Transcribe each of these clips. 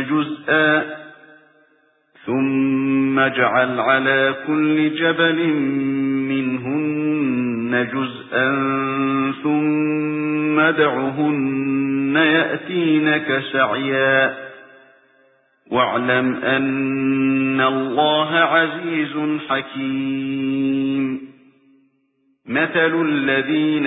جُزْءًا ثُمَّ اجْعَلْ عَلَى كُلِّ جَبَلٍ مِنْهُنَّ جُزْءًا ثُمَّ ادْعُهُنَّ يَأْتِينَكَ سَعْيًا. وَاعْلَمْ أَنَّ اللَّهَ عَزِيزٌ حَكِيمٌ. مَثَلُ الَّذِينَ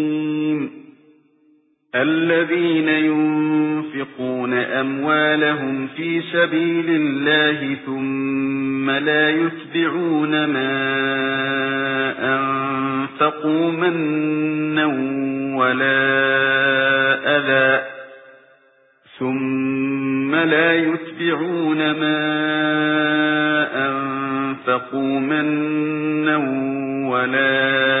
الَّذِينَ يُنفِقُونَ أَمْوَالَهُمْ فِي سَبِيلِ اللَّهِ ثُمَّ لَا يُتْبِعُونَ مَا أَنفَقُوا مَنًّا وَلَا أَذًى ثُمَّ لَا يُتْبِعُونَ مَا أَنفَقُوا مَنًّا وَلَا أَذًى